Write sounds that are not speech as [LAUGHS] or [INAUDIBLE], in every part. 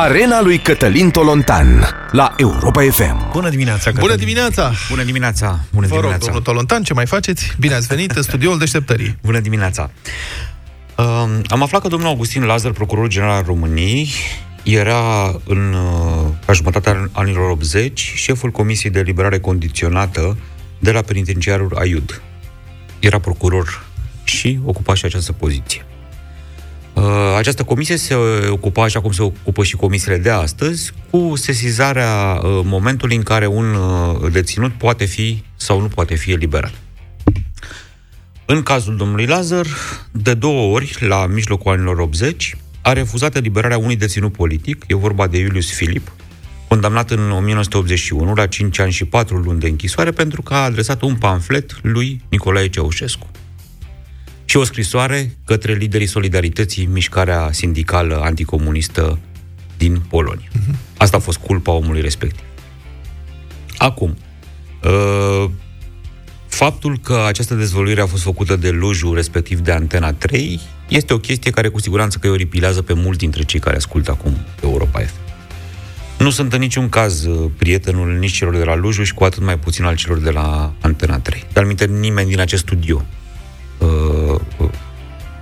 Arena lui Cătălin Tolontan la Europa FM. Bună dimineața, Cătălin. Bună dimineața! Bună dimineața! Bună Vă rog, dimineața! domnul Tolontan, ce mai faceți? Bine ați venit în studioul deșteptării. Bună dimineața! Uh, am aflat că domnul Augustin Lazar, procurorul general al României, era în uh, la jumătatea anilor 80 șeful Comisiei de Eliberare Condiționată de la penitenciarul Aiud. Era procuror și ocupa și această poziție. Uh, Această comisie se ocupa, așa cum se ocupă și comisiile de astăzi, cu sesizarea uh, momentului în care un uh, deținut poate fi sau nu poate fi eliberat. În cazul domnului Lazar, de două ori, la mijlocul anilor 80, a refuzat eliberarea unui deținut politic, e vorba de Iulius Filip, condamnat în 1981 la 5 ani și 4 luni de închisoare pentru că a adresat un pamflet lui Nicolae Ceaușescu și o scrisoare către liderii Solidarității, mișcarea sindicală anticomunistă din Polonia. Asta a fost culpa omului respectiv. Acum, uh, faptul că această dezvăluire a fost făcută de Luju, respectiv de Antena 3, este o chestie care cu siguranță că îi oripilează pe mulți dintre cei care ascultă acum Europa FM. Nu sunt în niciun caz uh, prietenul nici celor de la Luju și cu atât mai puțin al celor de la Antena 3. De aminte, nimeni din acest studio uh, uh,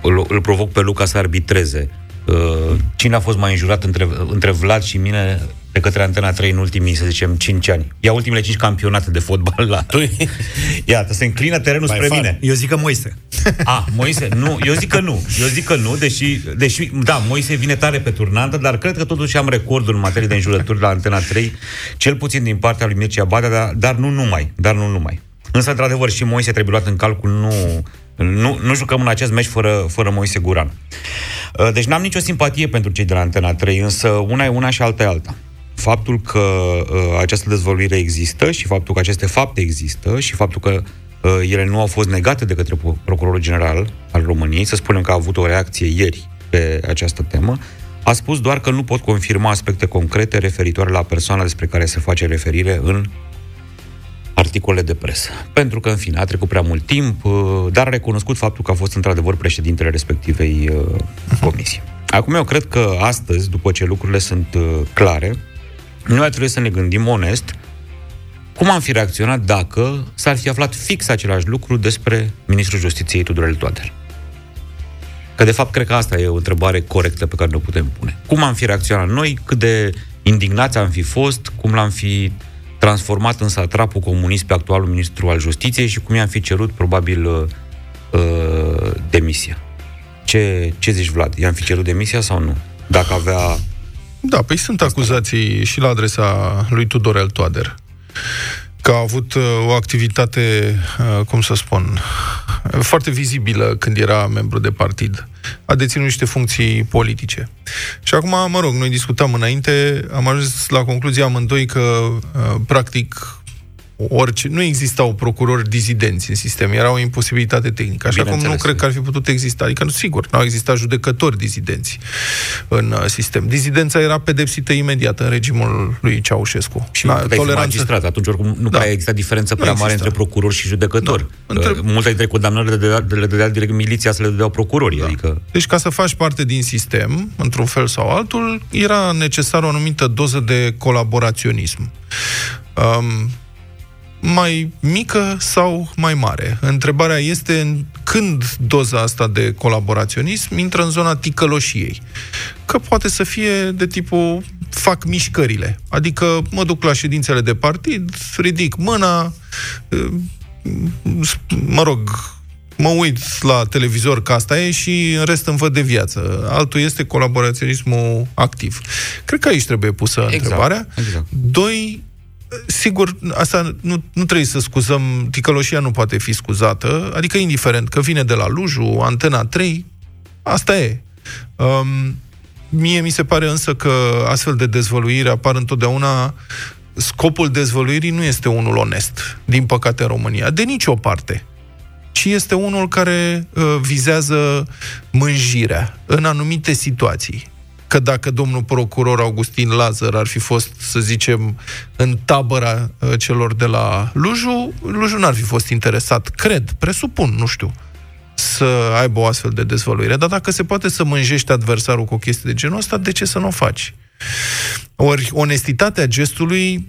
îl, îl provoc pe Luca să arbitreze. Uh, cine a fost mai înjurat între, între Vlad și mine de către Antena 3 în ultimii, să zicem, 5 ani? Ia ultimele 5 campionate de fotbal la... [LAUGHS] Iată, se înclină terenul spre mine. Eu zic că Moise. A, [LAUGHS] Moise, nu, eu zic că nu. Eu zic că nu, deși, deși da, Moise vine tare pe turnantă, dar cred că totuși am recordul în materie de înjurături la Antena 3, cel puțin din partea lui Mircea Badea, dar, dar nu numai, dar nu numai. Însă, într-adevăr, și Moise trebuie luat în calcul, nu, nu, nu jucăm în acest meci fără, fără Moise Guran. Uh, Deci n-am nicio simpatie pentru cei de la Antena 3, însă una e una și alta e alta. Faptul că uh, această dezvăluire există și faptul că aceste fapte există și faptul că uh, ele nu au fost negate de către Pro- Procurorul General al României, să spunem că a avut o reacție ieri pe această temă, a spus doar că nu pot confirma aspecte concrete referitoare la persoana despre care se face referire în articole de presă. Pentru că, în fine, a trecut prea mult timp, uh, dar a recunoscut faptul că a fost într-adevăr președintele respectivei uh, comisii. Acum eu cred că astăzi, după ce lucrurile sunt uh, clare, noi ar trebui să ne gândim onest cum am fi reacționat dacă s-ar fi aflat fix același lucru despre Ministrul Justiției Tudorel Toader. Că, de fapt, cred că asta e o întrebare corectă pe care ne putem pune. Cum am fi reacționat noi, cât de indignați am fi fost, cum l-am fi transformat în satrapul comunist pe actualul ministru al justiției și cum i-am fi cerut, probabil, uh, uh, demisia. Ce, ce zici, Vlad? I-am fi cerut demisia sau nu? Dacă avea... Da, păi sunt acuzații și la adresa lui Tudorel Toader că a avut uh, o activitate, uh, cum să spun, foarte vizibilă când era membru de partid. A deținut niște funcții politice. Și acum, mă rog, noi discutam înainte, am ajuns la concluzia amândoi că, uh, practic, orice, nu existau procurori dizidenți în sistem, era o imposibilitate tehnică. Așa cum nu Bineînțeles. cred că ar fi putut exista, adică, nu, sigur, nu au existat judecători dizidenți în uh, sistem. Dizidența era pedepsită imediat în regimul lui Ceaușescu. Și Da, da, fi magistrat, atunci oricum nu Da. prea există diferență prea mare exista. între procuror și judecător. Da. Da. Între- Multe dintre condamnările le dădea, le dădea direct miliția să le dădeau procurorii, da. adică... Deci, ca să faci parte din sistem, într-un fel sau altul, era necesară o anumită doză de colaboraționism. Um, mai mică sau mai mare. Întrebarea este în- când doza asta de colaboraționism intră în zona ticăloșiei. Că poate să fie de tipul fac mișcările. Adică mă duc la ședințele de partid, ridic mâna, mă rog, mă uit la televizor că asta e și în rest îmi văd de viață. Altul este colaboraționismul activ. Cred că aici trebuie pusă Exact, întrebarea. exact. Doi, sigur, asta nu, nu trebuie să scuzăm, ticăloșia nu poate fi scuzată, adică indiferent că vine de la Luju, Antena 3, asta e. Um, mie mi se pare însă că astfel de dezvăluiri apar întotdeauna scopul dezvăluirii nu este unul onest, din păcate în România, de nicio parte ci este unul care uh, vizează mânjirea în anumite situații. Că dacă domnul procuror Augustin Lazar ar fi fost, să zicem, în tabăra uh, celor de la Luju, Luju n-ar fi fost interesat, cred, presupun, nu știu, să aibă o astfel de dezvăluire. Dar dacă se poate să mânjești adversarul cu o chestie de genul ăsta, de ce să nu o faci? Ori onestitatea gestului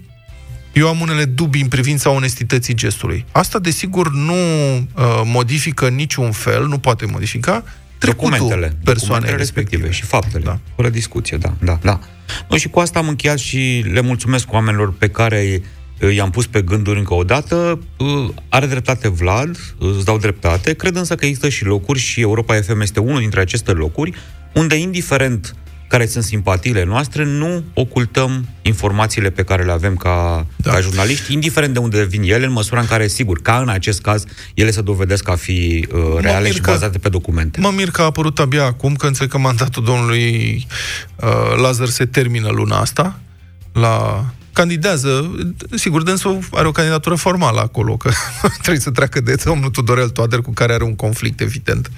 eu am unele dubii în privința onestității gestului. Asta, desigur, nu uh, modifică niciun fel, nu poate modifica documentele, documentele respective, respective și faptele, da. fără discuție, da, da, da. No, și cu asta am încheiat și le mulțumesc oamenilor pe care uh, i-am pus pe gânduri încă o dată. Uh, are dreptate Vlad, îți dau dreptate. Cred însă că există și locuri și Europa FM este unul dintre aceste locuri unde, indiferent care sunt simpatiile noastre, nu ocultăm informațiile pe care le avem ca, da. ca jurnaliști, indiferent de unde vin ele, în măsura în care, sigur, ca în acest caz, ele se dovedesc a fi uh, reale și bazate pe documente. Mă mir că a apărut abia acum, că înțeleg că mandatul domnului uh, Lazar se termină luna asta, la candidează, sigur, dânsul are o candidatură formală acolo, că [LAUGHS] trebuie să treacă de domnul Tudorel Toader, cu care are un conflict evident.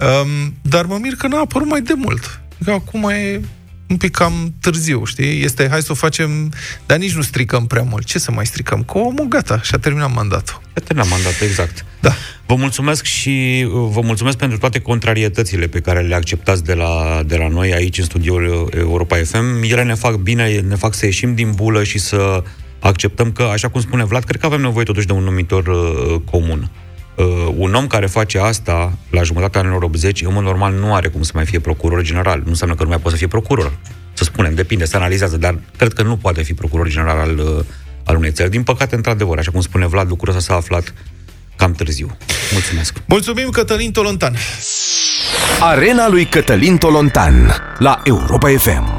Um, dar mă mir că n-a apărut mai de mult că acum e un pic cam târziu, știi? Este, hai să o facem, dar nici nu stricăm prea mult. Ce să mai stricăm? Că omul gata, și-a terminat mandatul. A terminat mandatul, exact. Da. Vă mulțumesc și uh, vă mulțumesc pentru toate contrarietățile pe care le acceptați de la, de la noi aici în studioul Europa FM. Ele ne fac bine, ne fac să ieșim din bulă și să acceptăm că, așa cum spune Vlad, cred că avem nevoie totuși de un numitor uh, comun uh, un om care face asta la jumătatea anilor 80, în mod normal nu are cum să mai fie procuror general. Nu înseamnă că nu mai poate să fie procuror. Să spunem, depinde, se analizează, dar cred că nu poate fi procuror general al, uh, al unei țări. Din păcate, într-adevăr, așa cum spune Vlad, lucrul ăsta s-a aflat cam târziu. Mulțumesc! Mulțumim, Cătălin Tolontan! Arena lui Cătălin Tolontan la Europa FM.